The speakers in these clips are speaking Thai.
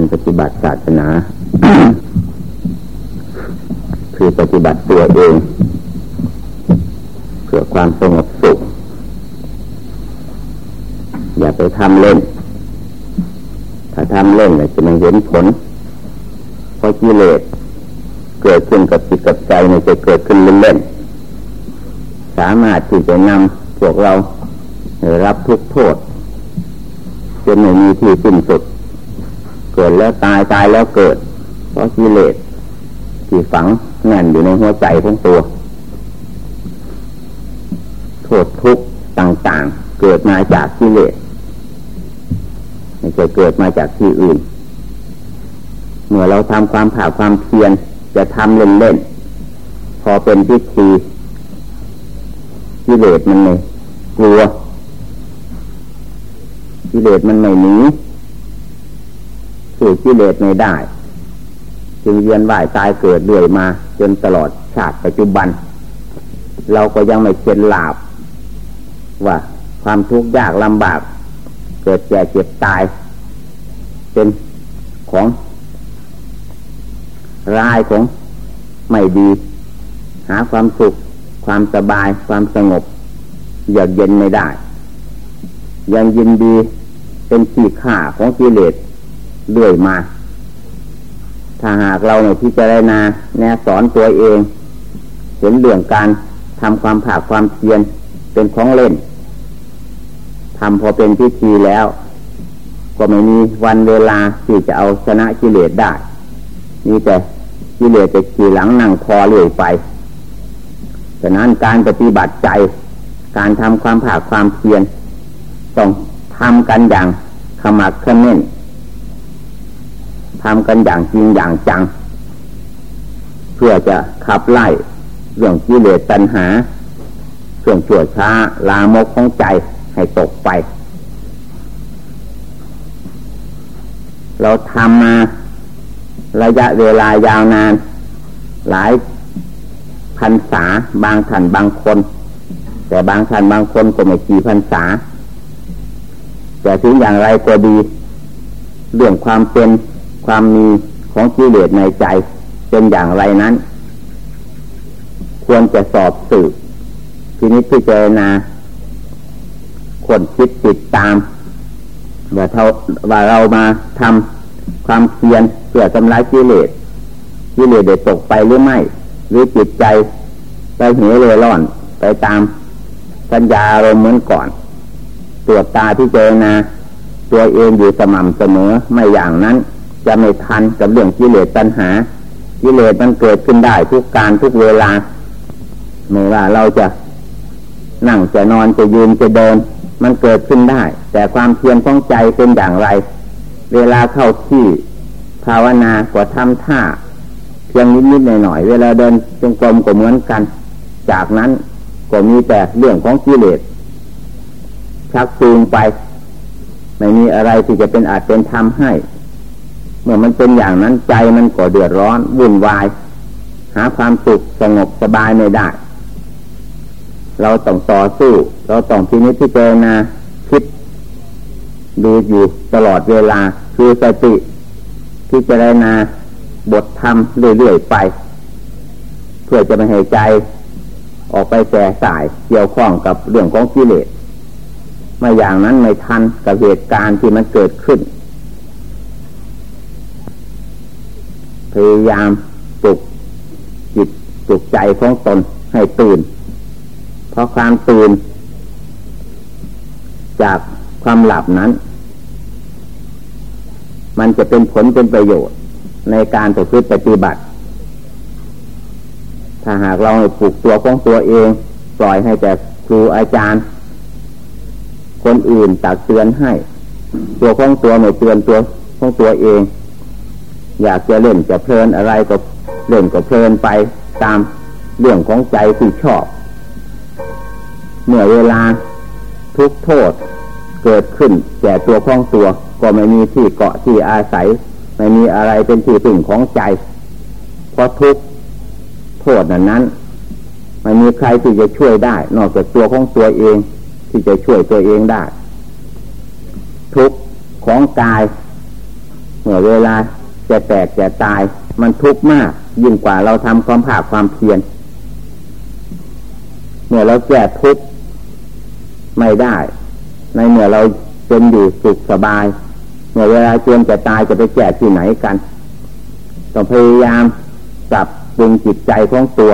การปฏิบัติศาสนา คือปฏิบัติตัวเอง เพื่อความสงบสุข อย่าไปทำเล่น ถ้าทำเล่นจะไม่เห็นผล เพราะกิเลสเกิดขึ้นกับจิตกับใจมันจะเกิดขึ้นเล่นๆสามารถที่จะนำพวกเรารับทุกโทษจนไม่มีที่สิ้นสุด เกิดแล้วตายตายแล้วเกิด เพราะกิเลสที่ฝังแน่นอยู่ในหัวใจของตัวโทษทุกข์ต่างๆ เกิดมาจากกิเลสไม่ใช่เกิดมาจากที่อื่น เมื่อเราทำความผ่าความเพียรจะทำเล่นๆพอเป็นพิธีกิเลสมันเลยกลัวกิเลสมันไม่หนี สู่กิเลสไม่ได้ จึงเวียนว่ายตายเกิดเรื่อยมา จนตลอดชาติปัจจุบัน เราก็ยังไม่เช็นลาบ ว่าความทุกข์ยากลำบาก เกิดแก่เจ็บตาย เป็นของร้ายของไม่ดี หาความสุข ความสบาย ความสงบเยือกเย็นไม่ได้ ยังยินดีเป็นขีดข่าของกิเลส เรื่อยมา ถ้าหากเราในพิจารณาแนสอนตัวเอง เห็นเรื่องการทำความผาความเพียรเป็นของเล่นทำพอเป็นพิธีแล้ว ก็ไม่มีวันเวลาที่จะเอาชนะกิเลสได้มีแต่กิเลสจะขี่หลังนั่งคอเรื่อยไปฉะนั้นการปฏิบัติใจ การทำความผาความเพียรต้องทำกันอย่างขมักขม้นำกันอย่างจริงอย่างจัง เพื่อจะขับไล่เรื่องกิเลสตัณหาเรื่องชั่วช้า ลามกของใจให้ตกไป เราทำมาระยะเวลายาวนาน หลายพันษาบางท่านบางคน แต่บางท่านบางคนก็ไม่กี่พันษา แต่ถึงอย่างไรก็ดี เรื่องความเป็น ความมีของกิเลสในใจเป็นอย่างไรนั้น ควรจะสอบสืบทีนี้พิจารณาคนคิดติดตามว่าเท่าว่าเรามาทำความเพียรเพื่อทำลายกิเลสกิเลสได้ตกไปหรือไม่ หรือจิตใจไปเหวเลยร่อนไปตามสัญญาอารมณ์เหมือนก่อน ตรวจตาที่เจนาตัวเองอยู่สม่ำเสมอไม่อย่างนั้น จะไม่ทันกับเรื่องกิเลสตัณหากิเลสมันเกิดขึ้นได้ทุกการทุกเวลาไม่ว่าเราจะนั่งจะนอนจะยืนจะเดิน มันเกิดขึ้นได้ แต่ความเพียรของใจเป็นอย่างไร เวลาเข้าที่ภาวนาก็ทำท่า เพียงนิดๆหน่อยๆเวลาเดินจงกรมก็เหมือนกัน จากนั้นก็มีแต่เรื่องของกิเลสชักจูงไป ไม่มีอะไรที่จะเป็นอาจเป็นธรรมให้ มื่อมันเป็นอย่างนั้นใจมันก็เดือดร้อนวุ่นวาย หาความสุขสงบสบายไม่ได้ เราต้องต่อสู้ เราต้องพินิจพิจารณาคิดดูอยู่ตลอดเวลาคือสติพิจารณาบทธรรมเรื่อยๆไป เพื่อจะไม่ให้ใจออกไปแส่สายเกี่ยวข้องกับเรื่องของกิเลสมาอย่างนั้นไม่ทันกับเหตุการณ์ที่มันเกิดขึ้น พยายามปลุกจิตปลุกใจของตนให้ตื่น เพราะความตื่น จากความหลับนั้น มันจะเป็นผลเป็นประโยชน์ในการประพฤติปฏิบัติ ถ้าหากเราปลุกตัวของตัวเอง ปล่อยให้แต่ครูอาจารย์ คนอื่นตักเตือนให้ ตัวของตัวไม่เตือนตัวของตัวเอง อยากจะเล่นจะเพลินอะไรก็เล่นก็เพลินไปตามเรื่องของใจที่ชอบ เมื่อเวลาทุกโทษเกิดขึ้นแก่ตัวของตัว ก็ไม่มีที่เกาะที่อาศัย ไม่มีอะไรเป็นที่พึ่งของใจ เพราะทุกโทษนั้นนั้นไม่มีใครที่จะช่วยได้ นอกจากตัวของตัวเองที่จะช่วยตัวเองได้ ทุกของกาย เมื่อเวลา จะแตกจะตาย มันทุกข์มาก ยิ่งกว่าเราทำความภาคความเพียรเมื่อเราแก้ทุกข์ไม่ได้ ในเมื่อเราเป็นอยู่สุขสบาย เมื่อเวลาเตรียมจะตายจะไปแก้ที่ไหนกัน ต้องพยายามปรับปรุงจิตใจของตัว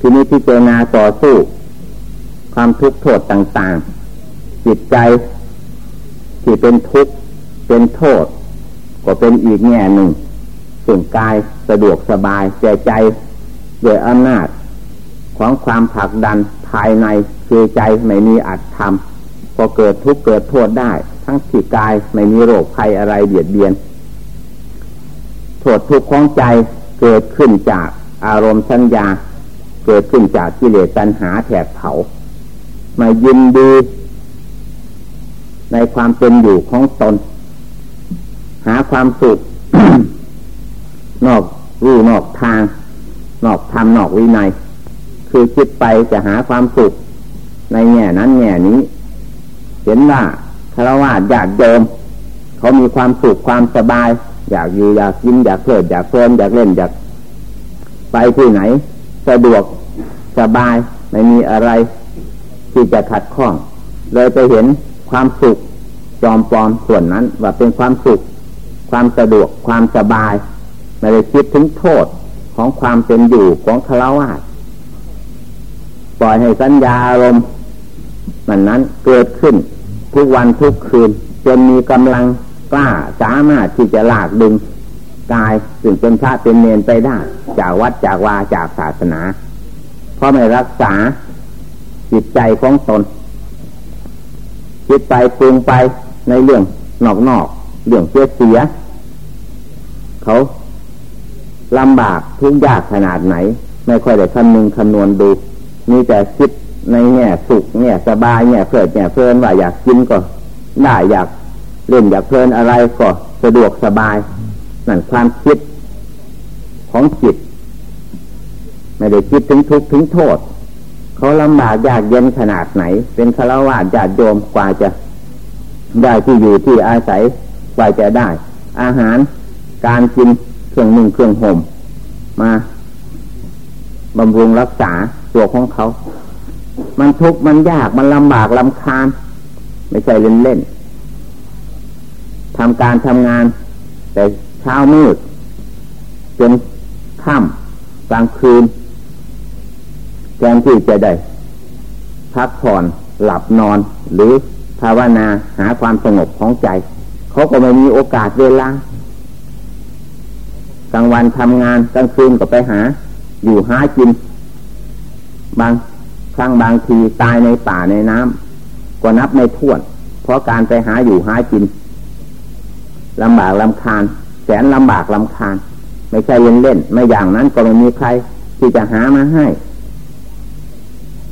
ทีนี้พิจารณาต่อสู้ ความทุกข์โทษต่างๆ จิตใจที่เป็นทุกข์เป็นโทษ ก็เป็นอีกแง่หนึ่งส่วนกายสะดวกสบายใจใจโดยอำนาจของความผลักดันภายในคือใจไม่มีอัตธรรมพอเกิดทุกข์เกิดโทษได้ ทั้งที่กายไม่มีโรคภัยอะไรเบียดเบียนโทษทุกข์ของใจเกิดขึ้นจากอารมณ์สัญญา เกิดขึ้นจากกิเลสตัณหาแถบเผามายินดี ในความเป็นอยู่ของตน หาความสุขนอกรูนอกทาง นอกธรรมนอกวินัย คือคิดไปจะหาความสุข ในแง่นั้นแง่นี้ เห็นว่าคารวะญาติโยมเขามีความสุขความสบาย อยากอยู่อยากกินอยากเพลิดอยากเพลินอยากเล่นอยากไปที่ไหน สะดวกสบายไม่มีอะไร ที่จะขัดข้อง เลยไปเห็นความสุขจอมปลอมส่วนนั้นว่าเป็นความสุข ความสะดวกความสบายไม่ได้คิดถึงโทษของความเป็นอยู่ของคารวะปล่อยให้สัญญาอารมณ์มันนั้นเกิดขึ้นทุกวันทุกคืน จนมีกำลังกล้าสามารถที่จะลากดึงกายถึงเป็นพระเป็นเนรไปได้ จากวัดจากวาจากศาสนา เพราะไม่รักษาจิตใจของตน จิตไปปรุงไปในเรื่องนอก เรื่องเสียเสีย เขาลำบากทุกยากขนาดไหน ไม่ค่อยได้คำนึงคำนวณดูมีแต่คิดในแง่สุขแง่สบายแง่เพลิดแง่เพลินว่าอยากกินก็ได้อยากเล่นอยากเพลินอะไรก็สะดวกสบายนั่นความคิดของจิต ไม่ได้คิดถึงทุกข์ถึงโทษ เขาลำบากยากเย็นขนาดไหน เป็นฆราวาสญาติโยมกว่าจะได้ที่อยู่ที่อาศัย กว่าจะได้ อาหารการกินเครื่องนึ่งเครื่องห่มมาบำรุงรักษาตัวของเขา มันทุกข์มันยากมันลำบากลำคาญ ไม่ใช่เล่นเล่นทำการทำงาน แต่เช้ามืด จนค่ำกลางคืนแทนที่จะได้พักผ่อนหลับนอนหรือภาวนาหาความสงบของใจ เขาก็ไม่มีโอกาสเวลากลางวันทำงานกลางคืนก็ไปหา อยู่หากิน บางครั้งบางทีตายในป่าในน้ำก็นับไม่ถ้วน เพราะการไปหาอยู่หากินลำบากลำคาญ แสนลำบากลำคาญ ไม่ใช่เล่นเล่นไม่อย่างนั้นก็ไม่มีใครที่จะหามาให้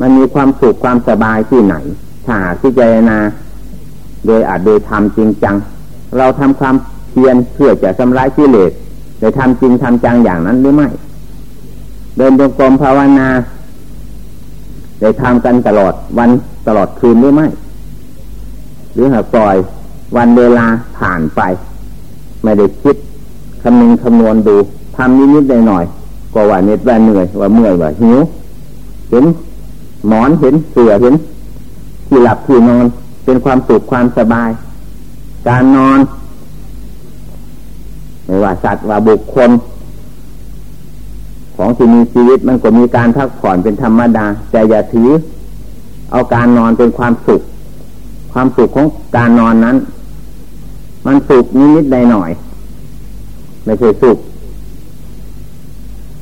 มันมีความสุขความสบายที่ไหนถ้าที่เจนาโดยอาจโดยทำจริงจัง เราทำความเพียรเพื่อจะทำลายกิเลสได้ทำจริงทำจังอย่างนั้นหรือไม่ เดินจงกรมภาวนาได้ทำกันตลอดวันตลอดคืนหรือไม่ หรือหากปล่อยวันเวลาผ่านไป ไม่ได้คิดคำนึงคำนวณดูทำนิดๆหน่อยๆก็ว่าเน็ดว่าเหนื่อยว่าเมื่อยว่าหิวเห็นหมอนเห็นเสือเห็นที่หลับที่นอนเป็นความสุขความสบาย การนอน ไม่ว่าสัตว์ว่าบุคคล ของที่มีชีวิตมันก็มีการพักผ่อนเป็นธรรมดา แต่อย่าถือ เอาการนอนเป็นความสุข ความสุขของการนอนนั้น มันสุขนิดๆหน่อย ไม่ใช่สุข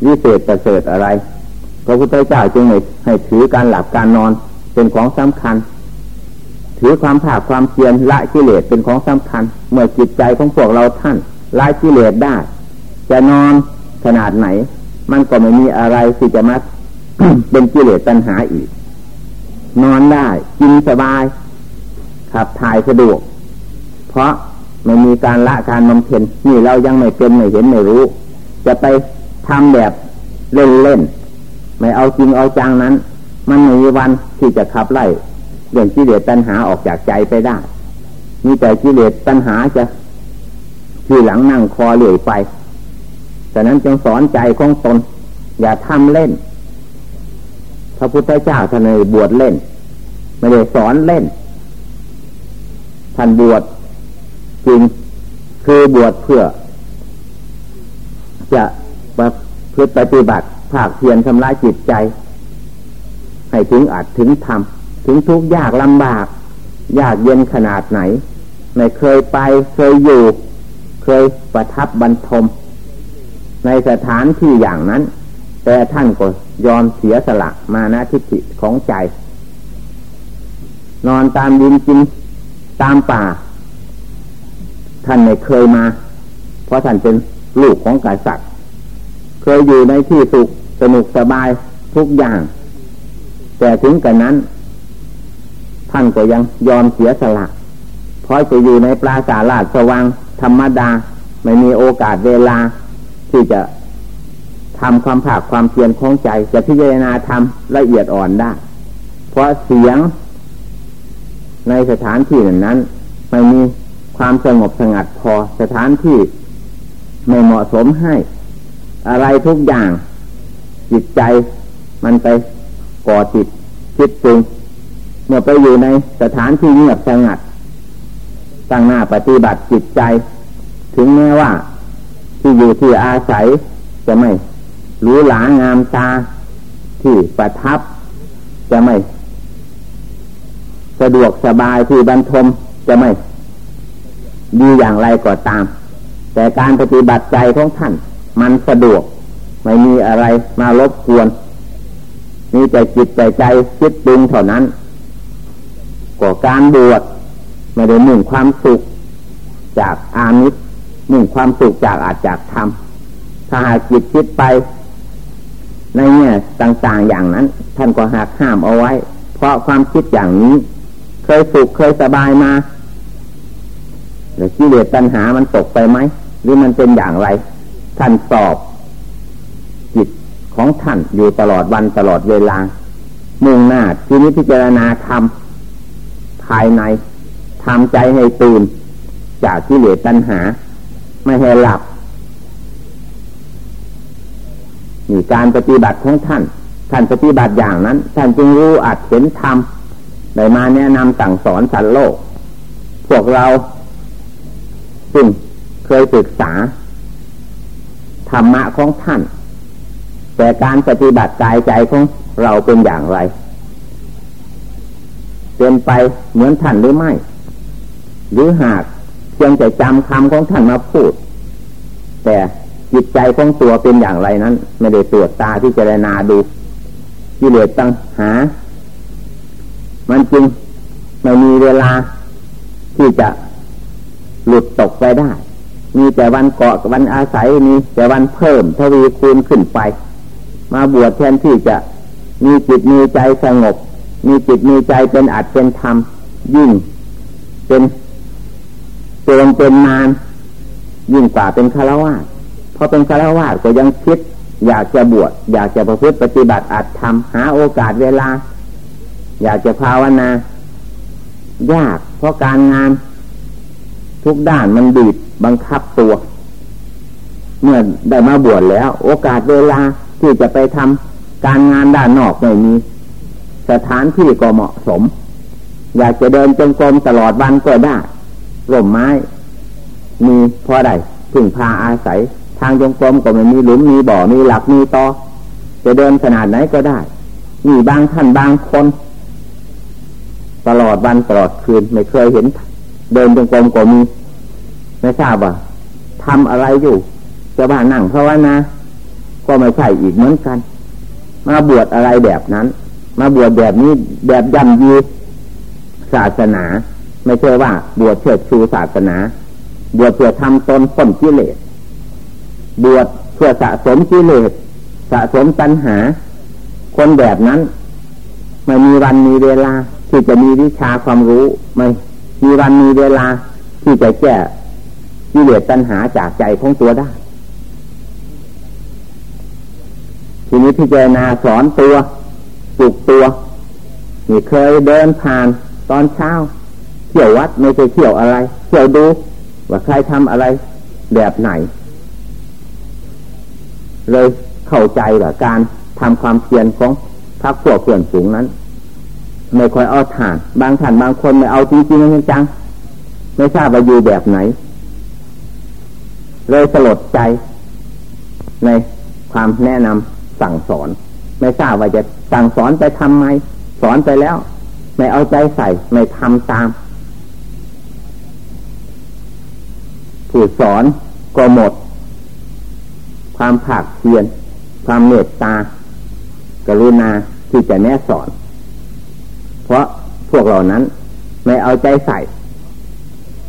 วิเศษประเสริฐอะไรพระพุทธเจ้าจึงให้ถือการหลับการนอนเป็นของสำคัญ ถือความภาคความเพียรละกิเลสเป็นของสำคัญ เมื่อจิตใจของพวกเราท่านละกิเลสได้ จะนอนขนาดไหน มันก็ไม่มีอะไรที่จะมาเป็นกิเลสตัณหาอีก นอนได้กินสบาย ขับถ่ายสะดวก เพราะไม่มีการละการบำเพ็ญนี่เรายังไม่เป็นไม่เห็นไม่รู้ จะไปทำแบบเล่นเล่นไม่เอาจริงเอาจังนั้น มันไม่มีวันที่จะขับไล่ เรื่องกิเลสตัณหาออกจากใจไปได้ มีแต่กิเลสตัณหาจะที่หลังนั่งคอเหลื่อยไปฉะนั้นจึงสอนใจของตน อย่าทำเล่น พระพุทธเจ้าท่านเลยบวชเล่น ไม่ได้สอนเล่น ท่านบวชจริงคือบวชเพื่อ จะประพฤติปฏิบัติภาคเพียรทำลายจิตใจ ให้ถึงอัดถึงทำ ถึงทุกข์ยากลำบาก ยากเย็นขนาดไหน ไม่เคยไปเคยอยู่ เคยประทับบรรทม ในสถานที่อย่างนั้น แต่ท่านก็ยอมเสียสละมานะทิฏฐิของใจ นอนตามดินกินตามป่า ท่านไม่เคยมา เพราะท่านเป็นลูกของกษัตริย์ เคยอยู่ในที่สุขสนุกสบายทุกอย่าง แต่ถึงกันนั้น ท่านก็ยังยอมเสียสละเพราะจะอยู่ในปราสาทราชสว่างธรรมดา ไม่มีโอกาสเวลา ที่จะทำความผากความเพียรของใจ จะพิจารณาทำละเอียดอ่อนได้ เพราะเสียงในสถานที่นั้นไม่มีความสงบสงัดพอสถานที่ไม่เหมาะสมให้ อะไรทุกอย่าง จิตใจมันไปก่อจิตคิดปรุง เมื่อไปอยู่ในสถานที่เงียบสงัดตั้งหน้าปฏิบัติจิตใจ ถึงแม้ว่า ที่อยู่ที่อาศัย จะไม่หรูหลางามตาที่ประทับ จะไม่ สะดวกสบายที่บรรทมจะไม่ ดีอย่างไรก็ตาม แต่การปฏิบัติใจของท่าน มันสะดวก ไม่มีอะไรมารบกวนมีแต่จิตใจใจคิดปรุงเท่านั้น ก่อการบวชไม่ได้มุ่งความสุขจากอามิตรมุ่งความสุขจากอาจจากธรรมถ้าหากจิตคิดไป ในเนี่ยต่างๆอย่างนั้น ท่านก็หักห้ามเอาไว้ เพราะความคิดอย่างนี้ เคยสุขเคยสบายมาแต่กิเลสตัณหามันตกไปไหมหรือมันเป็นอย่างไร ท่านสอบจิตของท่านอยู่ตลอดวันตลอดเวลา มุ่งหน้าที่นี้พิจารณาทำ ภายในทำใจให้ตื่น จากที่เหลือตัณหา ไม่ให้หลับนี่การปฏิบัติของท่าน ท่านปฏิบัติอย่างนั้น ท่านจึงรู้อัดเห็นธรรมได้มาแนะนำสั่งสอนสัตว์โลก พวกเราซึ่งเคยศึกษา ธรรมะของท่าน แต่การปฏิบัติกายใจของเราเป็นอย่างไร เป็นไปเหมือนท่านหรือไม่ หรือหากเพียงแต่จำคำของท่านมาพูด แต่จิตใจของตัวเป็นอย่างไรนั้น ไม่ได้ตรวจตาที่เจรณาดูกิเลสตั้งหา มันจึงไม่มีเวลาที่จะหลุดตกไปได้ มีแต่วันเกาะวันอาศัยมีแต่วันเพิ่มทวีคูณขึ้นไป มาบวชแทนที่จะมีจิตมีใจสงบ มีจิตมีใจเป็นอัดเป็นธรรมยิ่ง เป็นเจริญเป็นนาน ยิ่งกว่าเป็นคารวะเพราะเป็นคารวะก็ยังคิด อยากจะบวชอยากจะประพฤติปฏิบัติอัดทำหาโอกาสเวลา อยากจะภาวนายาก เพราะการงาน ทุกด้านมันบีบบังคับตัว เมื่อได้มาบวชแล้ว โอกาสเวลาที่จะไปทำการงานด้านนอกไม่มี สถานที่ก็เหมาะสม อยากจะเดินจงกรมตลอดวันก็ได้ร่มไม้ มีพอได้ถึงพาอาศัย ทางจงกรมก็ไม่มีหลุมมีบ่อมีหลักมีตอจะเดินขนาดไหนก็ได้มีบางท่านบางคน ตลอดวันตลอดคืนไม่เคยเห็น เดินจงกรมก็มีไม่ทราบว่าทำอะไรอยู่จะบ้านนั่งเพราะว่านะก็ไม่ใช่อีกเหมือนกัน มาบวชอะไรแบบนั้น มาบวชแบบนี้แบบย่ำยีศาสนา ไม่ใช่ว่า บวชเพื่อชูศาสนา บวชเพื่อทำตนพ้นกิเลสบวชเพื่อสะสมกิเลสสะสมตัณหา คนแบบนั้นไม่มีวันมีเวลาที่จะมีวิชาความรู้ไม่มีวันมีเวลาที่จะแก้กิเลสตัณหาจากใจของตัวได้ ทีนี้พิจารณาสอนตัว ปลุกตัวนี่เคยเดินผ่านตอนเช้าเที่ยววัดไม่ใช่เที่ยวอะไร เที่ยวดู ว่าใครทำอะไรแบบไหน เลยเข้าใจว่าการทำความเพียรของพักพวกเพื่อนสูงนั้น ไม่ค่อยเอาฐาน บางท่านบางคนไม่เอาจริงจริงจังไม่ทราบว่าอยู่แบบไหน เลยสลดใจในความแนะนำสั่งสอน ไม่ทราบว่าจะสั่งสอนไปทำไม สอนไปแล้ว ไม่เอาใจใส่ไม่ทำตาม ผู้สอนก็หมด ความผากเพียนความเมตตา กรุณาที่จะแนะสอน เพราะพวกเหล่านั้น ไม่เอาใจใส่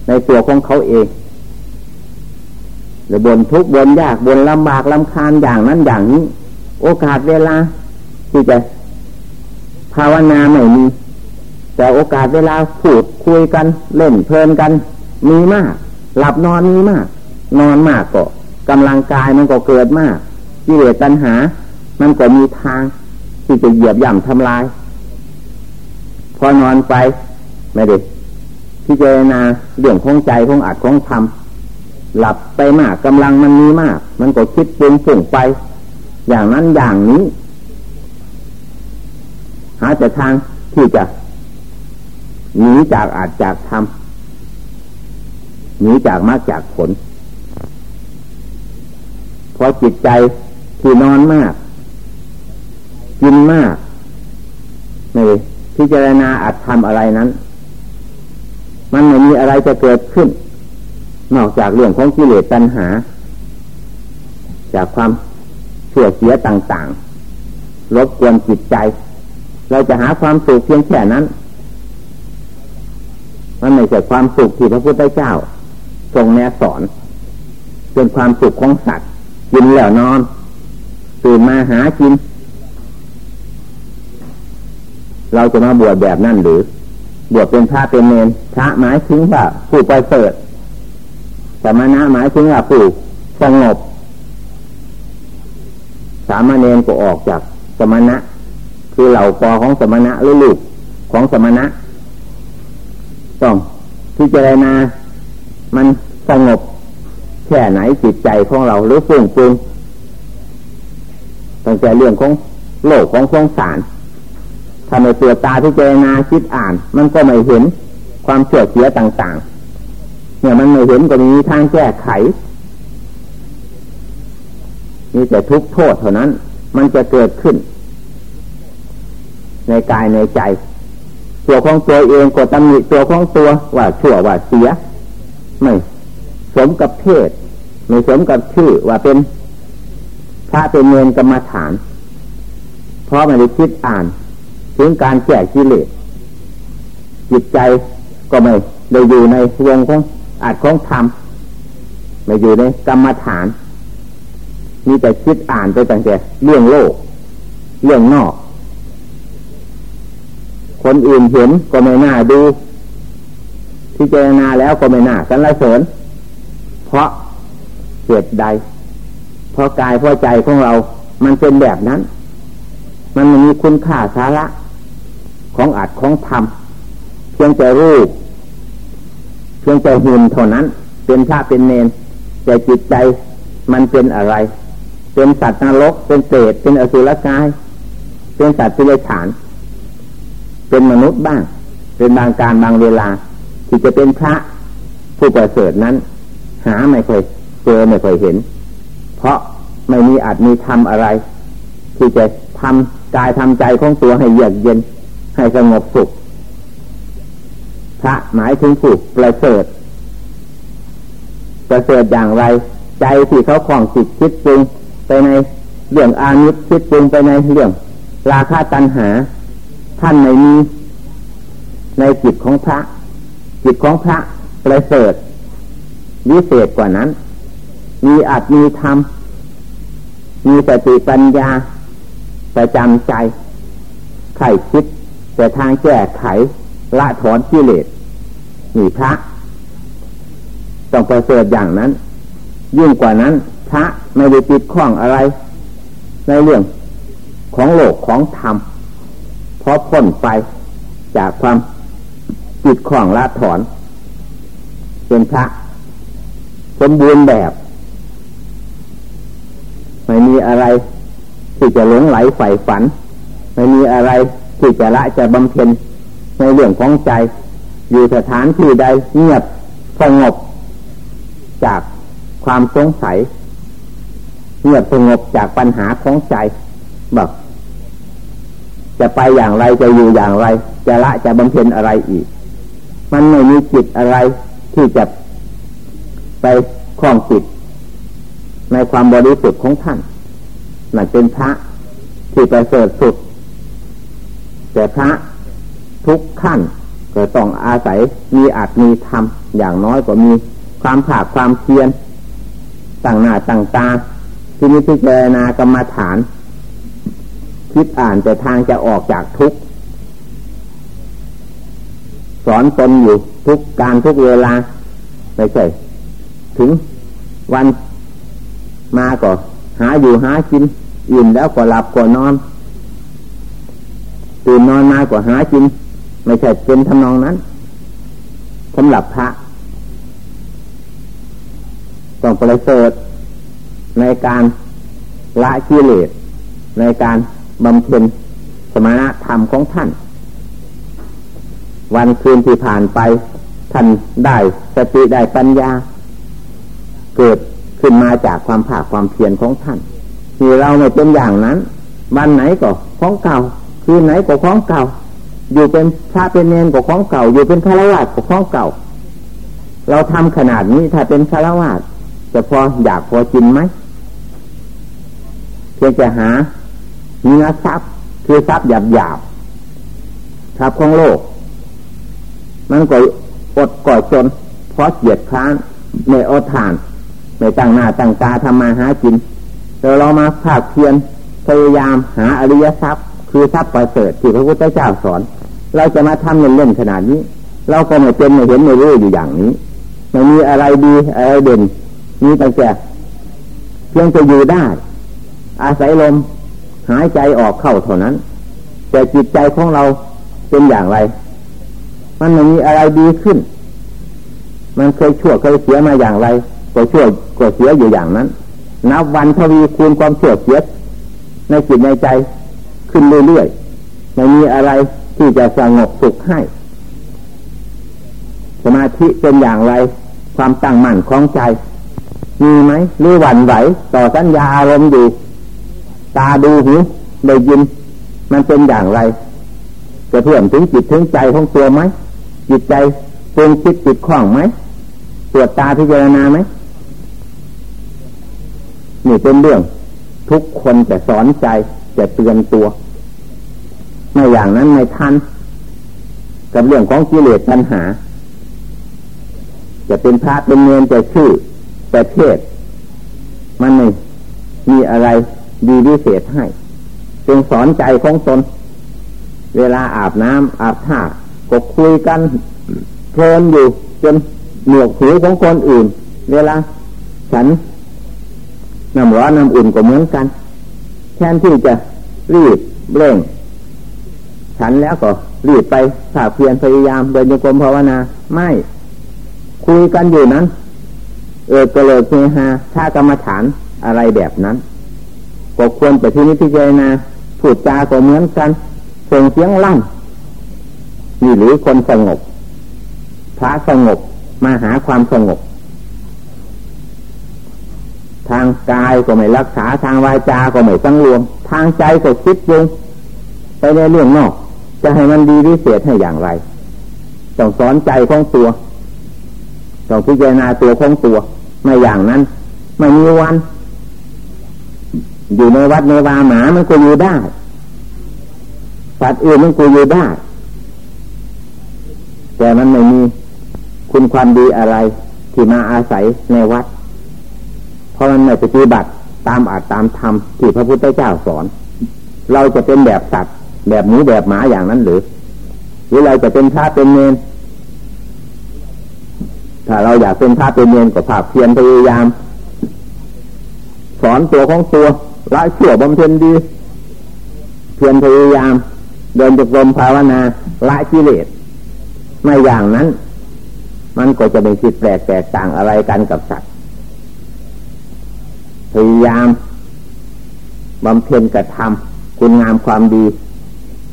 ในตัวของเขาเองหรือบนทุกบนยากบนลำบากลำคาญอย่างนั้นอย่างนี้ โอกาสเวลา ที่จะภาวนาไม่มี แต่โอกาสเวลาพูดคุยกัน เล่นเพลินกัน มีมาก หลับนอนมีมาก นอนมากก็กำลังกายมันก็เกิดมากกิเลสตัณหา มันก็มีทาง ที่จะเหยียบย่ำทำลาย พอนอนไปไม่ได้พิจารณาเรื่องของใจของอัดของทำหลับไปมากกำลังมันมีมาก มันก็คิดปรุงฝุ่งไป อย่างนั้นอย่างนี้ หาแต่ทางที่จะหนีจากอาจจากทำหนีจากมากจากผลเพราะจิตใจที่นอนมาก กินมากนี่พิจารณาอาจทำอะไรนั้น มันไม่มีอะไรจะเกิดขึ้น นอกจากเรื่องของกิเลสตัณหา จากความเสื่อเสียต่างๆลบกวนจิตใจ เราจะหาความสุขเพียงแค่นั้น มันไม่ใช่ความสุขที่พระพุทธเจ้าทรงแนะสอน เป็นความสุขของสัตว์กินแล้วนอน ตื่นมาหากิน เราจะมาบวชแบบนั้นหรือ บวชเป็นพระเป็นเนรพระหมายถึงว่าผู้ไปเสดสมณะหมายถึงว่าผู้สงบ สามเณรก็ออกจากสมณะ คือเหล่าปอของสมณะหรือลูกของสมณะ ต้องพิจารณามันสงบแค่ไหนจิตใจของเราหรือฟุ้งฟิ้งตั้งแต่เรื่องของโลกของสงสารทำให้ตัวตาที่เจนาคิดอ่าน มันก็ไม่เห็นความเสื่อเสียต่างๆ เนี่ยมันไม่เห็นก็มีทางแก้ไขมีแต่ทุกโทษเท่านั้น มันจะเกิดขึ้น ในกายในใจ ตัวของตัวเองก็ตำหนิตัวของตัวว่าชั่วว่าเสีย ไม่ สมกับเพศ ไม่สมกับชื่อว่าเป็นพระเป็นเนรกรรมฐาน เพราะไม่ได้คิดอ่าน ถึงการแก้กิเลสจิตใจก็ไม่ได้อยู่ในวงของอาจของธรรมไม่อยู่ในกรรมฐาน มีแต่คิดอ่านไปตั้งแต่เรื่องโลก เรื่องนอก คนอื่นเห็นก็ไม่น่าดูที่เจรณาแล้วก็ไม่น่าสรรเสริญเพราะเหตุใด เพราะกายเพราะใจของเรา มันเป็นแบบนั้น มันมีคุณค่าสาระ ของอัดของธรรมเพียงแต่รูปเพียงแต่หุ่นเท่านั้น เป็นพระเป็นเนนแต่จิตใจมันเป็นอะไร เป็นสัตว์นรกเป็นเศษเป็นอสุรกาย เป็นสัตว์ที่เลฉาน เป็นมนุษย์บ้าง เป็นบางการบางเวลา ที่จะเป็นพระผู้ประเสริฐนั้น หาไม่เคยเจอไม่เคยเห็น เพราะไม่มีอาจมีทำอะไร ที่จะทำกายทำใจของตัวให้เยือกเย็นให้สงบสุข พระหมายถึงผู้ประเสริฐประเสริฐอย่างไร ใจที่เขาคล่องจิตคิดปรุงไปในเรื่องอานิสคิดปรุงไปในเรื่อง ราคาตัณหา ท่านไม่มีในจิตของพระ จิตของพระประเสริฐวิเศษกว่านั้น มีอัตมีธรรม มีสติปัญญา ประจำใจ ไข่คิด แต่ทางแก้ไข ละถอนกิเลสมีพระ ต้องประเสริฐอย่างนั้น ยิ่งกว่านั้น พระไม่ได้ติดข้องอะไร ในเรื่องของโลกของธรรม พราะพ้นไปจากความจิตข้องละถอน เป็นพระสมบูรณ์แบบ ไม่มีอะไรที่จะหลงไหลใฝ่ฝัน ไม่มีอะไรที่จะละจะบำเพ็ญในเรื่องของใจ อยู่สถานที่ใดเงียบสงบ จากความสงสัยเงียบสงบจากปัญหาของใจบอก จะไปอย่างไรจะอยู่อย่างไร จะละจะบำเพ็ญอะไรอีก มันไม่มีจิตอะไรที่จะไปคล้องจิตในความบริสุทธิ์ของท่านนั่นเป็นพระที่ประเสริฐสุด แต่พระทุกขั้นก็ต้องอาศัยมีอาจมีธรรมอย่างน้อยก็มีความผากความเพียรต่างหน้าต่างตาที่นี้พิจารณากรรมฐาน คิดอ่านแต่ทางจะออกจากทุกข์สอนตนอยู่ทุกการทุกเวลาไม่ใช่ถึงวันมาก็หาอยู่หากินอิ่มแล้วก็หลับก็นอนตื่นนอนมาก็หากิน ไม่ใช่เป็นทำนองนั้นสำหรับพระต้องประเสริฐในการละกิเลสในการ บำเพ็ญสมณธรรมของท่าน วันคืนที่ผ่านไป ท่านได้สติได้ปัญญา เกิดขึ้นมาจากความผาความเพียรของท่านที่เราไม่เป็นอย่างนั้น วันไหนก็ของเก่า คืนไหนก็ของเก่า อยู่เป็นพระเป็นเนนก็ของเก่า อยู่เป็นฆราวาสก็ของเก่า เราทำขนาดนี้ถ้าเป็นฆราวาสจะพออยากพอกินไหมเพียงจะหา เนื้อทรัพย์คือทรัพย์หยาบหยาบทรัพย์ของโลก มันก็อดก่อจน เพราะเกียดค้านไม่อดทาน ไม่ตั้งหน้าตั้งตาทำมาหากินแต่เรามาภาคเพียรพยายามหาอริยทรัพย์ คือทรัพย์ประเสริฐที่พระพุทธเจ้าสอน เราจะมาทำเล่นๆขนาดนี้ เราก็ไม่เป็นไม่เห็นไม่รู้อยู่อย่างนี้ไม่มีอะไรดีอะไรเด่นมีแต่แก่เพียงจะอยู่ได้ อาศัยลม หายใจออกเข้าเท่านั้น แต่จิตใจของเราเป็นอย่างไร มันไม่มีอะไรดีขึ้น มันเคยชั่วเคยเสียมาอย่างไรก็ชั่วก็เสียอยู่อย่างนั้น นับวันทวีคูณความชั่วเสียในจิตในใจขึ้นเรื่อยๆไม่มีอะไรที่จะสงบสุขให้สมาธิเป็นอย่างไร ความตั้งมั่นของใจ มีไหมหรือหวั่นไหว ต่อสัญญาอารมณ์อยู่ ตาดูหูได้ยิน มันเป็นอย่างไรจะเพื่อมถึงจิตถึงใจของตัวไหมจิตใจปรุงคิดจิตคล้องไหมตรวจตาพิจารณาไหมนี่เป็นเรื่อง ทุกคนจะสอนใจจะเตือนตัวไม่อย่างนั้นไม่ทัน กับเรื่องของกิเลสปัญหา จะเป็นพระเป็นเนรจะชื่อ แต่เทศมันไม่มีอะไร ดีพิเศษให้ จึงสอนใจของตน เวลาอาบน้ำอาบท่าก็คุยกันเพลินอยู่จนเหนวกหูของคนอื่น เวลาฉันน้ำร้อนน้ำอุ่นก็เหมือนกันแทนที่จะรีบเร่ง ฉันแล้วก็รีบไปสาเพียรพยายามเดินโยกมภาวนา ไม่ คุยกันอยู่นั้น เออก็เลยเฮฮาถ้ากรรมฐานอะไรแบบนั้น ก็ควรจะที่นิพพานาพูดจาก็เหมือนกันส่งเสียงลั่นนี่หรือคนสงบพระสงบมาหาความสงบ ทางกายก็ไม่รักษาทางวาจาก็ไม่ตั้งรวม ทางใจก็คิดยุงไปในเรื่องนอก จะให้มันดีวิเศษให้อย่างไรต้องสอนใจของตัวต้องพิจารณาตัวของตัว ไม่อย่างนั้น ไม่มีวัน อยู่ในวัดในวาหมามันก็อยู่ได้สัตว์อื่นมันก็อยู่ได้ แต่มันไม่มีคุณความดีอะไรที่มาอาศัยในวัด เพราะมันไม่ปฏิบัติตามอาจตามธรรมที่พระพุทธเจ้าสอน เราจะเป็นแบบสัตว์ แบบหมูแบบหมาอย่างนั้นหรือ หรือเราจะเป็นพระเป็นเนนถ้าเราอยากเป็นพระเป็นเนนก็ภาคเพียรพยายาม สอนตัวของตัว ละเชื่อบำเพ็ญดี เพียรพยายาม เดินจงกรมภาวนาละกิเลสไม่อย่างนั้น มันก็จะเป็นคิดแปลกแตกต่างอะไรกันกับสัตว์พยายามบำเพ็ญกระทำคุณงามความดี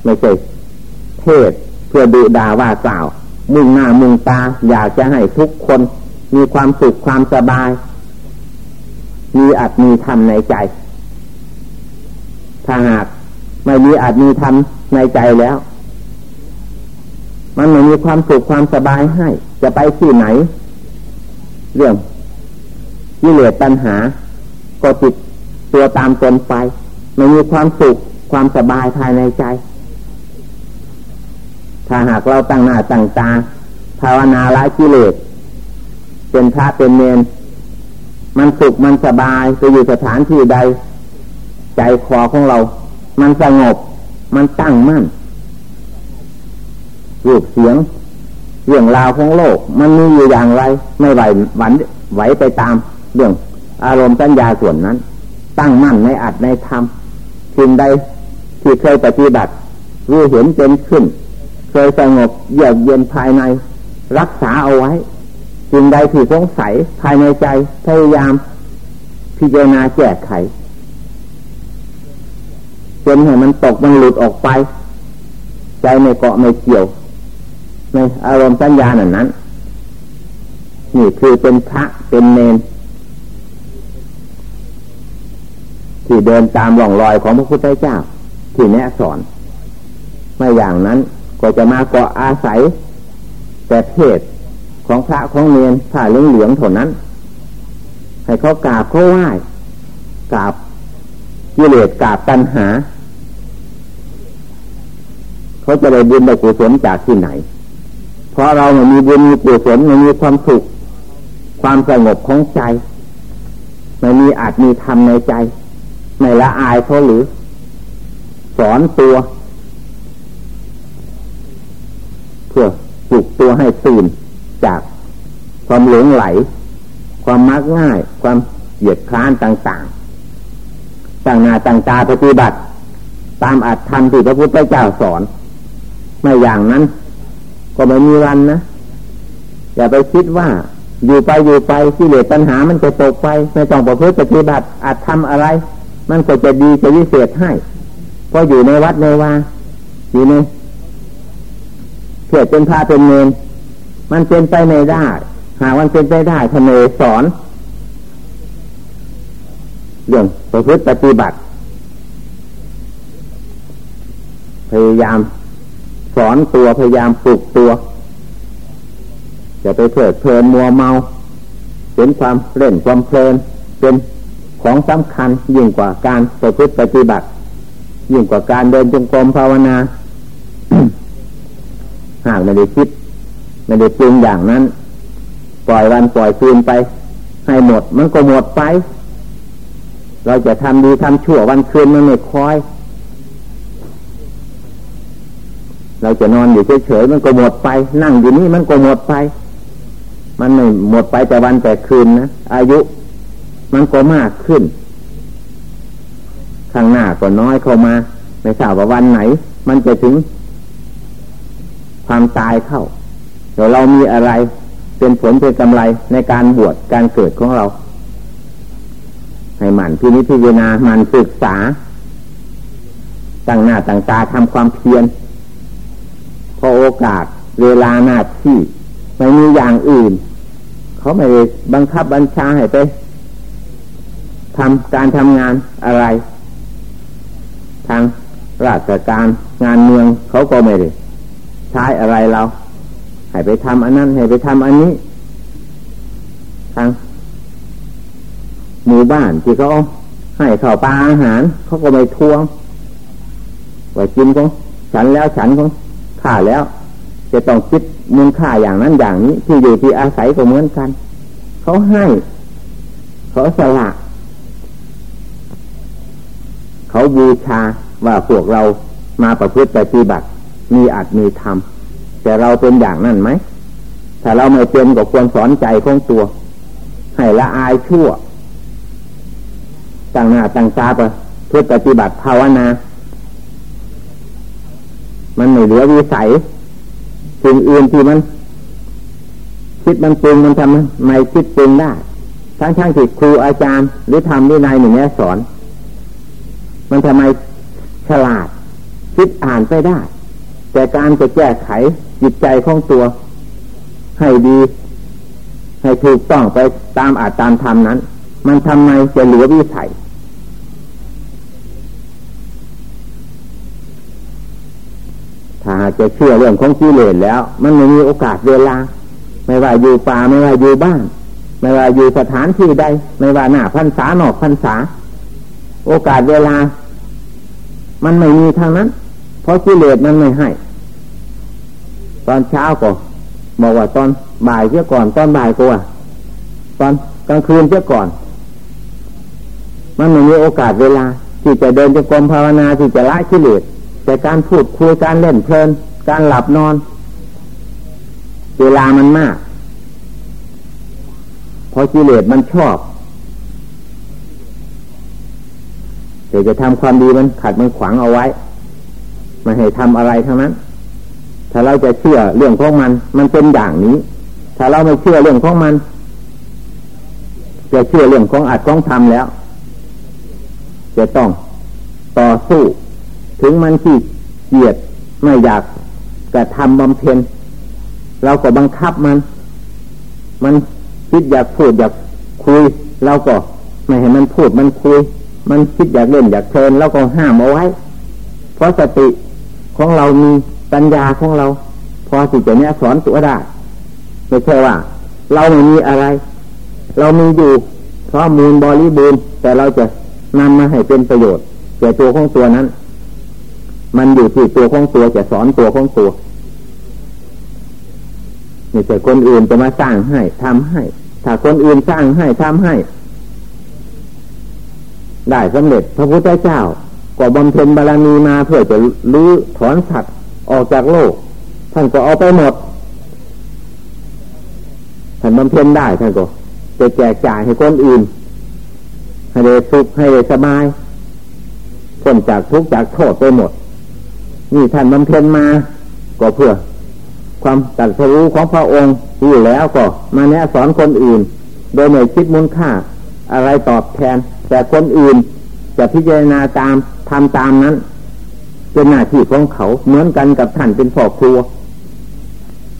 ไม่ใช่เทศเพื่อดูด่าว่ากล่าวมุ่งหน้ามุ่งตา อยากจะให้ทุกคนมีความสุขความสบาย มีอัตมีธรรมในใจ ถ้าหากไม่มีอัตมีธรรมในใจแล้ว มันไม่มีความสุขความสบายให้ จะไปที่ไหน เรื่องยิเลสตัณหา ก็ติดตัวตามตนไปไม่มีความสุขความสบายภายในใจ ถ้าหากเราตั้งหน้าตั้งตาภาวนาละกิเลสเป็นพระเป็นเนนมันสุขมันสบายไปอยู่สถานที่ใด ใจคอของเรา มันสงบ มันตั้งมั่นรูปเสียง เรื่องราวของโลก มันมีอยู่อย่างไร ไม่ไหวหวันไหวไปตาม เรื่อง อารมณ์สัญญาส่วนนั้น ตั้งมั่นในอัดในธรรมสิ่งใดที่เคยปฏิบัติรู้เห็นเป็นขึ้น เคยสงบเยือกเย็นภายใน รักษาเอาไว้สิ่งใดที่สงสัยภายในใจพยายามพิจารณาแก้ไข จนให้มันตกมันหลุดออกไป ใจไม่เกาะไม่เกี่ยว ในอารมณ์สัญญาณนั้น นี่คือเป็นพระเป็นเนนที่เดินตามหล่องรอยของพระพุทธเจ้า ที่แนะสอน ไม่อย่างนั้นก็จะมาเกาะอาศัย แต่เพศของพระของเนนผ้าเหลืองเหลืองเท่านั้น ให้เขากราบเขาไหว้กราบยิเลสกราบตัณหา เขาจะได้บุญได้กุศลจากที่ไหน เพราะเราไม่มีบุญมีกุศลไม่มีความสุข ความสงบของใจไม่มีอาจมีธรรมในใจไม่ละอายเขาหรือ สอนตัวเพื่อปลุกตัวให้ตื่นจากความหลงไหล ความมักง่าย ความเหยียดคร้านต่างๆ ต่างหน้าต่างตาปฏิบัติ ตามอัตธรรมที่พระพุทธเจ้าสอน ไม่อย่างนั้น ก็ไม่มีวันนะอย่าไปคิดว่า อยู่ไปอยู่ไปที่เหลือปัญหามันจะตกไปไม่ต้องประพฤติปฏิบัติอาจทำอะไร มันก็จะดีจะวิเศษให้เพราะอยู่ในวัดในวาอยู่ในเพื่อเป็นพระเป็นเนรมันเป็นไปไม่ได้ หากมันเป็นไปได้ทำไมสอนเรื่องประพฤติปฏิบัติ พยายาม สอนตัวพยายามปลุกตัวจะไปเถิดเพลินมัวเมาเป็นความเล่นความเพลิน เป็นของสำคัญยิ่งกว่าการประพฤติปฏิบัติ ยิ่งกว่าการเดินจงกรมภาวนาหากไม่ได้คิดไม่ได้ปรุงอย่างนั้น ปล่อยวันปล่อยคืนไป ให้หมด มันก็หมดไป เราจะทำดีทำชั่ววันคืนมันไม่คอย เราจะนอนอยู่เฉยๆมันก็หมดไป นั่งอยู่นี่มันก็หมดไป มันไม่หมดไปแต่วันแต่คืนนะอายุมันก็มากขึ้น ข้างหน้าก็น้อยเข้ามาไม่ทราบว่าวันไหน มันจะถึง ความตายเข้าแต่เรามีอะไรเป็นผลเป็นกำไรในการบวชการเกิดของเรา ให้หมั่นพินิจพิจารณาหมั่นศึกษาตั้งหน้าตั้งตาทำความเพียร อโอกาสเวลาหน้าที่ไม่มีอย่างอื่น เขาไม่ได้บังคับบัญชาให้ไปทำการทำงานอะไร ทางราชการงานเมืองเขาก็ไม่ได้ใช้อะไรเราให้ไปทำอันนั้นให้ไปทำอันนี้ ทางหมู่บ้านที่เขาให้ข้าวปลาอาหารเขาก็ไม่ทวงว่ากินของฉันแล้วฉันของ ข้าแล้ว จะต้องคิดมูลค่าอย่างนั้นอย่างนี้ ที่อยู่ที่อาศัยก็เหมือนกัน เขาให้เขาสละเขาบูชาว่าพวกเรามาประพฤติปฏิบัติ มีอัตมีธรรมแต่เราเป็นอย่างนั้นไหมถ้าเราไม่เป็นก็ควรสอนใจของตัว ให้ละอายชั่วตั้งหน้าตั้งตาไปเพื่อปฏิบัติภาวนา มันไม่เหลือวิสัยสิ่งอื่นที่มัน คิดมันปรุงมันทำไม่คิดปรุงได้ ทั้งทั้งที่ครูอาจารย์ หรือทำวินัยหนึ่งนี้สอน มันทำไมฉลาด คิดอ่านไปได้ แต่การจะแก้ไขจิตใจของตัว ให้ดี ให้ถูกต้องไปตามอาจตามธรรมนั้น มันทำไมจะเหลือวิสัย ถ้าจะเชื่อเรื่องของกิเลสแล้ว มันไม่มีโอกาสเวลา ไม่ว่าอยู่ป่าไม่ว่าอยู่บ้าน ไม่ว่าอยู่สถานที่ใด ไม่ว่าหน้าพันษานอกพันษา โอกาสเวลา มันไม่มีทางนั้น เพราะกิเลสมันไม่ให้ ตอนเช้าก็บอกว่าตอนบ่ายเสียก่อนตอนบ่ายก็ว่าตอนกลางคืนเสียก่อน มันไม่มีโอกาสเวลา ที่จะเดินจะกรมภาวนาที่จะละกิเลส แต่การพูดคุยการเล่นเพลิน การหลับนอน เวลามันมากเพราะกิเลสมันชอบแต่จะทำความดีมันขัดมันขวางเอาไว้ไม่ให้ทำอะไรทั้งนั้น ถ้าเราจะเชื่อเรื่องของมัน มันเป็นอย่างนี้ ถ้าเราไม่เชื่อเรื่องของมันจะเชื่อเรื่องของอัดของทำแล้ว จะต้องต่อสู้ ถึงมันขี้เกียจไม่อยากกระทำบำเพ็ญเราก็บังคับมัน มันคิดอยากพูดอยากคุยเราก็ไม่ให้มันพูดมันคุย มันคิดอยากเล่นอยากเพลินเราก็ห้ามเอาไว้ เพราะสติของเรามีปัญญาของเรา พอที่จะเนี้ยสอนตัวได้ไม่ใช่ว่า เราไม่มีอะไร เรามีอยู่เพราะมูลบริบูรณ์แต่เราจะนำมาให้เป็นประโยชน์แก่ตัวของตัวนั้น มันอยู่ที่ตัวของตัวจะสอนตัวของตัวไม่ใช่คนอื่นจะมาสร้างให้ทำให้ ถ้าคนอื่นสร้างให้ทำให้ ได้สำเร็จ พระพุทธเจ้าก็บำเพ็ญบารมีมาเพื่อจะลื้อถอนสัตว์ออกจากโลก ท่านก็เอาไปหมด ท่านบำเพ็ญได้ท่านก็จะแจกจ่ายให้คนอื่น ให้ได้สุขให้ได้สบายพ้นจากทุกข์จากโทษไปหมด นี่ท่านบำเพ็ญมา ก็เพื่อ ความตัดสู้ของพระองค์อยู่แล้วก็มาแนะสอนคนอื่น โดยไม่คิดมูลค่า อะไรตอบแทน แต่คนอื่นจะพิจารณาตามทำตามนั้น เป็นหน้าที่ของเขาเหมือนกันกับท่านเป็นพ่อครัว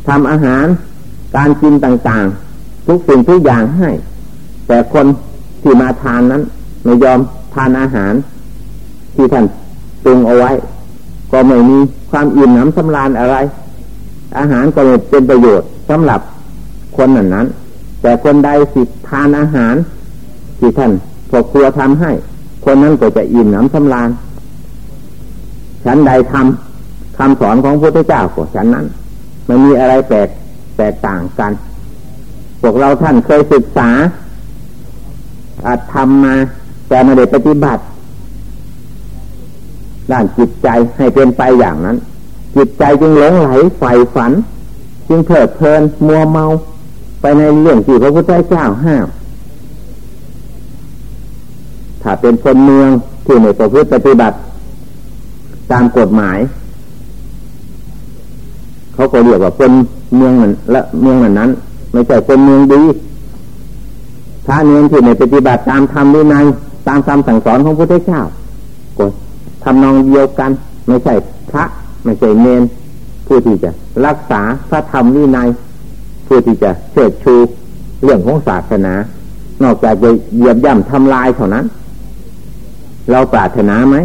ทำอาหารการกินต่างๆ ทุกสิ่งทุกอย่างให้ แต่คนที่มาทานนั้น ไม่ยอมทานอาหาร ที่ท่านปรุงเอาไว้ ก็ไม่มีความอิ่มหนำสำราญอะไร อาหารก็ไม่เป็นประโยชน์สำหรับคนนั้นนั้น แต่คนใดสิทานอาหารที่ท่านพอครัวทำให้ คนนั้นก็จะอิ่มหนำสำราญฉันใดทำคำสอนของพระพุทธเจ้าก็ฉันนั้นไม่มีอะไรแตกแตกต่างกันพวกเราท่านเคยศึกษาอาจทำมา แต่ไม่ได้ปฏิบัติ ด้านจิตใจให้เป็นไปอย่างนั้น จิตใจจึงหลงไหลใฝ่ฝัน จึงเถิดเพลินมัวเมาไปในเรื่องที่พระพุทธเจ้าห้ามถ้าเป็นคนเมืองที่ไม่ประพฤติปฏิบัติ ตามกฎหมาย เขาก็เรียกว่าคนเมืองนั้นและเมืองนั้นไม่ใช่คนเมืองดีถ้าเนียนที่ไม่ปฏิบัติตามธรรมวินัยตามคำสั่งสอนของพระพุทธเจ้าก็ ทำนองเดียวกัน ไม่ใช่พระไม่ใช่เนนผู้ที่จะรักษาพระธรรมวินัยผู้ที่จะเชิดชูเรื่องของศาสนา นอกจากจะเหยียบย่ำทำลายเท่านั้น เราปรารถนาไหม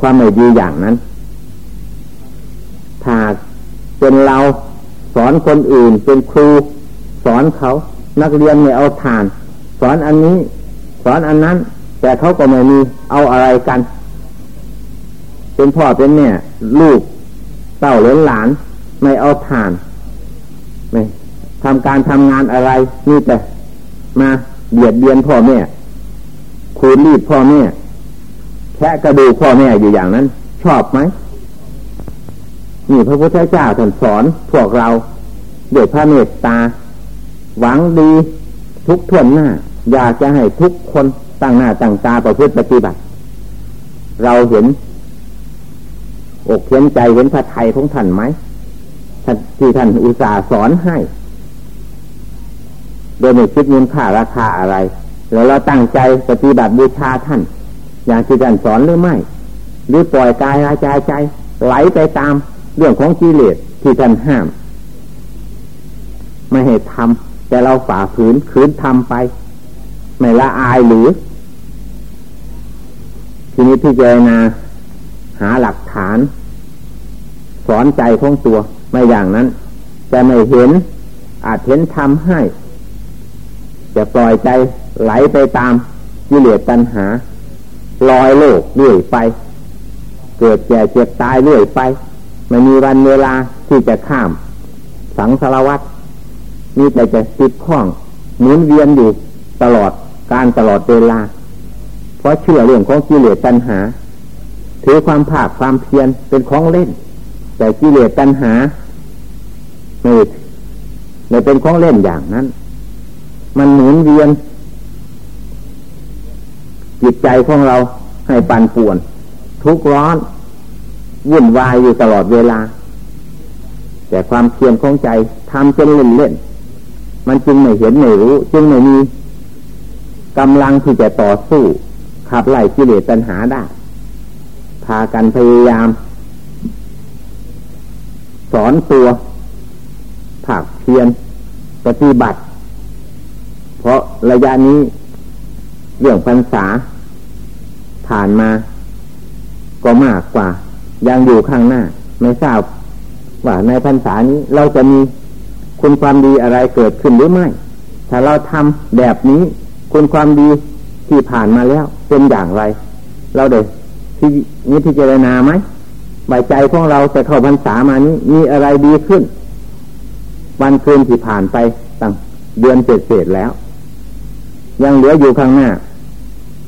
ความไม่ดีอย่างนั้น ถ้าเป็นเราสอนคนอื่นเป็นครู สอนเขา นักเรียนไม่เอาทาน สอนอันนี้ สอนอันนั้น แต่เขาก็ไม่มีเอาอะไรกัน เป็นพ่อเป็นแม่ลูกเต้าเหลนหลาน ไม่เอาทานไม่ทำการทำงานอะไรนี่แต่มาเบียดเบียนพ่อแม่คูรีดพ่อแม่แค่กระดูพ่อแม่อยู่อย่างนั้น ชอบไหมนี่พระพุทธเจ้าท่านสอนพวกเราด้วยพระเมตตา หวังดีทุกทวนหน้า อยากจะให้ทุกคน ตั้งหน้าตั้งตาประพฤติปฏิบัติ เราเห็น อกเห็นใจเห็นพระไทยของท่านไหมท่านที่ท่านอุตส่าห์สอนให้ โดยไม่คิดเงินค่าราคาอะไร แล้วเราตั้งใจปฏิบัติบูชาท่าน อย่างที่ท่านสอนหรือไม่ หรือปล่อยกายอาจใจ ไหลไปตามเรื่องของกิเลสที่ท่านห้าม ไม่ให้ทำแต่เราฝ่าฝืนขืนทำไป ไม่ละอายหรือ ทีนี้พิจารณาหาหลักฐาน สอนใจของตัว ไม่อย่างนั้น จะไม่เห็น อาจเห็นทำให้ จะปล่อยใจไหลไปตามกิเลสตัณหา ลอยโลกเรื่อยไป เกิดแก่เจ็บตายเรื่อยไป ไม่มีวันเวลาที่จะข้าม สังสารวัตรมีแต่จะติดข้องหมุนเวียนอยู่ตลอดการตลอดเวลา เพราะเชื่อเรื่องของกิเลสตัณหา ถือความภาคความเพียรเป็นของเล่น แต่กิเลสตัณหาไม่ไม่เป็นของเล่นอย่างนั้น มันหมุนเวียน จิตใจของเราให้ปั่นป่วน ทุกร้อนวุ่นวายอยู่ตลอดเวลา แต่ความเพียรของใจทำเป็นเล่นเล่นมันจึงไม่เห็นไม่รู้ จึงไม่มีกำลังที่จะต่อสู้ ขับไล่กิเลสตัณหาได้ พากันพยายาม สอนตัวผักเพียรปฏิบัติ เพราะระยะนี้เรื่องพรรษาผ่านมา ก็มากกว่า ยังอยู่ข้างหน้า ไม่ทราบว่าในพรรษานี้เราจะมีคุณความดีอะไรเกิดขึ้นหรือไม่ ถ้าเราทำแบบนี้ คุณความดี ที่ผ่านมาแล้วเป็นอย่างไร เราเด็ที่นี้พิจารณาไหมใบใจของเราจะเข้าพรรษามานี้ มีอะไรดีขึ้น วันคืนที่ผ่านไปตั้งเดือนเศษแล้ว ยังเหลืออยู่ข้างหน้า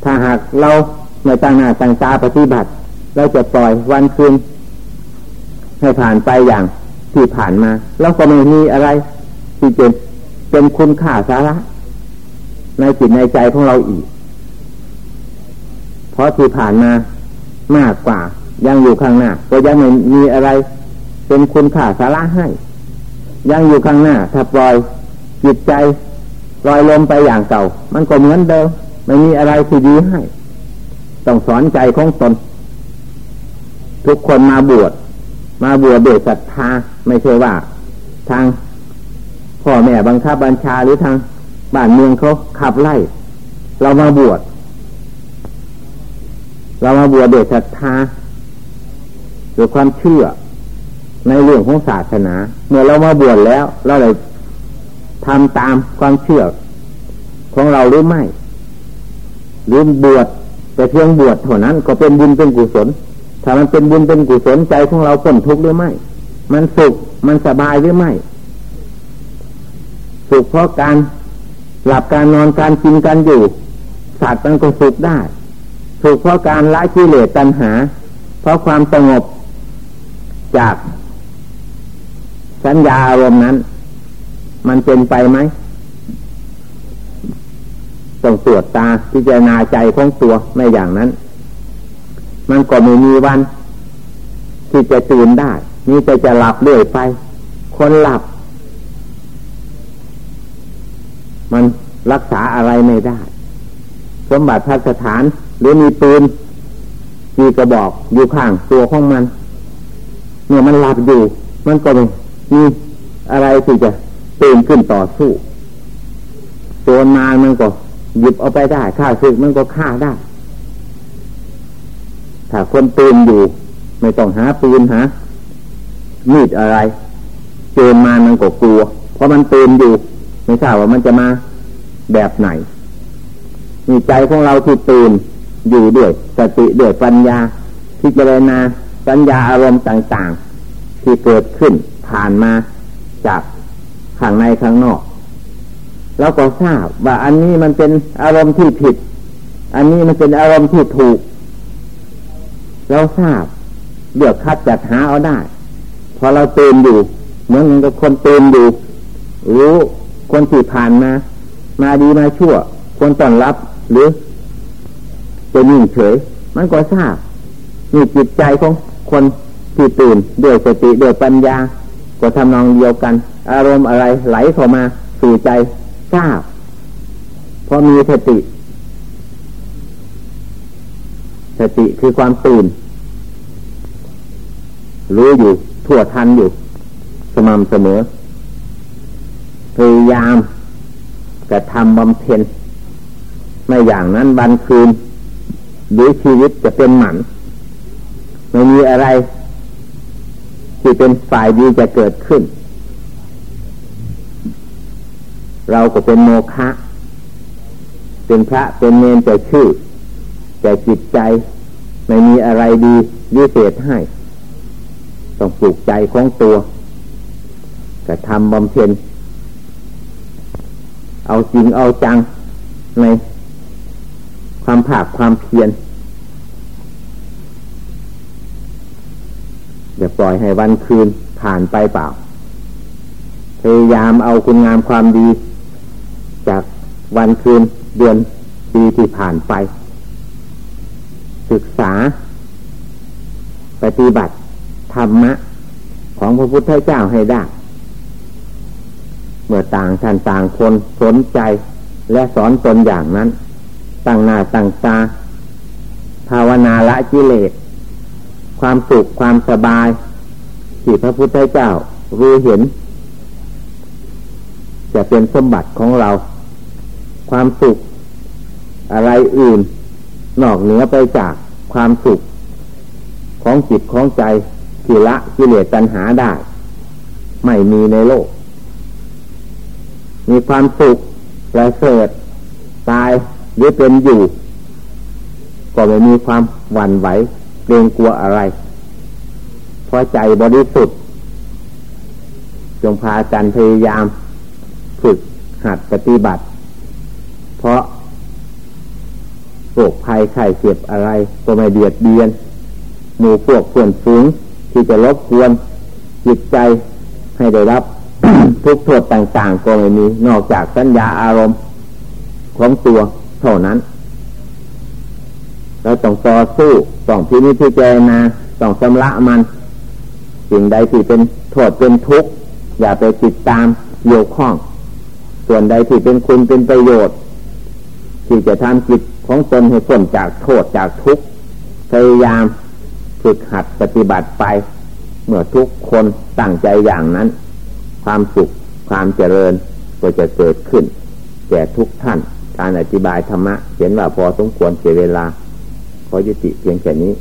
ถ้าหากเราไม่ตั้งหน้าตั้งตาปฏิบัติ เราจะปล่อยวันคืนให้ผ่านไปอย่างที่ผ่านมา แล้วก็ไม่มีอะไร ที่จะเป็นคุณค่าสาระ ในจิตในใจของเราอีก เพราะที่ผ่านมามากกว่า ยังอยู่ข้างหน้า ก็ยังไม่มีอะไร เป็นคุณค่าสาระให้ ยังอยู่ข้างหน้า ถ้าปล่อยจิตใจลอยลมไปอย่างเก่า มันก็เหมือนเดิมไม่มีอะไรที่ดีให้ ต้องสอนใจของตน ทุกคนมาบวชมาบวชเดือดศรัทธาไม่ใช่ว่า ทางพ่อแม่บังคับบัญชาหรือทางบ้านเมืองเขาขับไล่ เรามาบวช เรามาบวชเดชศรัทธาด้วยความเชื่อ ในเรื่องของศาสนา เมื่อเรามาบวชแล้ว เราเลยทำตามความเชื่อ ของเราหรือไม่หรือบวชแต่เพียงบวชเท่านั้น ก็เป็นบุญเป็นกุศล ถ้ามันเป็นบุญเป็นกุศลใจของเราพ้นทุกข์หรือไม่ มันสุขมันสบายหรือไม่ สุขเพราะการหลับการนอนการกินการอยู่สัตว์มันก็สุขได้ สุขเพราะการละกิเลสตัณหา เพราะความสงบจากสัญญาอารมณ์นั้น มันเป็นไปไหมต้องตรวจตาพิจารณาใจของตัวไม่อย่างนั้น มันก็ไม่มีวัน ที่จะตื่นได้มีแต่จะหลับเรื่อยไป คนหลับ มันรักษาอะไรไม่ได้ สมบัติพัสถาน หรือมีปืนมีกระบอกอยู่ข้างตัวของมันเมื่อมันหลับอยู่ มันก็ไม่มีอะไรที่จะตื่นขึ้นต่อสู้โจรมามันก็หยิบเอาไปได้ฆ่าศึกมันก็ฆ่าได้ ถ้าคนตื่นอยู่ ไม่ต้องหาปืนหามีดอะไรโจรมามันก็กลัว เพราะมันตื่นอยู่ ไม่ทราบว่ามันจะมาแบบไหนมีใจของเราที่ตื่น อยู่ด้วยสติด้วยปัญญาพิจารณาปัญญาอารมณ์ต่าง ๆ ที่เกิดขึ้นผ่านมาจากข้างในข้างนอกแล้วก็ทราบว่าอันนี้มันเป็นอารมณ์ที่ผิด อันนี้มันเป็นอารมณ์ที่ถูก เราทราบเลือกคัดจัดหาเอาได้ พอเราเตื่นอยู่ เหมือนกับคนเตื่นอยู่ รู้คนที่ผ่านมา มาดีมาชั่ว คนต้อนรับหรือ จะนิ่งเฉย มันก็ทราบมีจิตใจของคนที่ตื่นด้วยสติด้วยปัญญา ก็ทำนองเดียวกัน อารมณ์อะไรไหลเข้ามาสู่ใจทราบเพราะมีสติ สติคือความตื่น รู้อยู่ทั่วทันอยู่ สม่ำเสมอพยายามกระทำบำเพ็ญไม่อย่างนั้นบันคืน หรือชีวิตจะเป็นหมันไม่มีอะไร ที่เป็นฝ่ายดีจะเกิดขึ้น เราก็เป็นโมฆะเป็นพระเป็นเนนแต่ชื่อแต่จิตใจไม่มีอะไรดีวิเศษให้ ต้องปลูกใจของตัวกระทำบำเพ็ญเอาจริงเอาจังใน ความผากความเพียรอย่าปล่อยให้วันคืนผ่านไปเปล่า พยายามเอาคุณงามความดี จากวันคืนเดือนปีที่ผ่านไป ศึกษา ปฏิบัติธรรมะ ของพระพุทธเจ้าให้ได้ เมื่อต่างท่านต่างคนสนใจและสอนตนอย่างนั้น ตั้งหน้าตั้งตาภาวนาละกิเลส ความสุขความสบายที่พระพุทธเจ้ารู้เห็น จะเป็นสมบัติของเรา ความสุข อะไรอื่น นอกเหนือไปจากความสุข ของจิตของใจที่ละกิเลสตัณหาได้ ไม่มีในโลก มีความสุขประเสริฐตาย หรือเป็นอยู่ ก็ไม่มีความหวั่นไหวเกรงกลัวอะไร เพราะใจบริสุทธิ์จงพากันพยายาม ฝึกหัดปฏิบัติ เพราะโรคภัยไข้เจ็บอะไร ก็ไม่เบียดเบียน หมู่พวกเพื่อนฝูงที่จะรบกวนจิตใจให้ได้รับ ทุกโทษต่างๆ ก็ไม่มี นอกจากสัญญาอารมณ์ของตัว เท่านั้น เราต้องต่อสู้ต้องพินิจพิจารณาต้องชำระมัน สิ่งใดที่เป็นโทษเป็นทุกข์อย่าไปติดตามโยกข้อง ส่วนใดที่เป็นคุณเป็นประโยชน์ ที่จะทำจิตของตนให้พ้นจากโทษจากทุกข์พยายามฝึกหัดปฏิบัติไป เมื่อทุกคนตั้งใจอย่างนั้น ความสุขความเจริญก็จะเกิดขึ้นแก่ทุกท่าน การอธิบายธรรมะ เห็นว่าพอสมควรเสียเวลา ขอยุติเพียงแค่นี้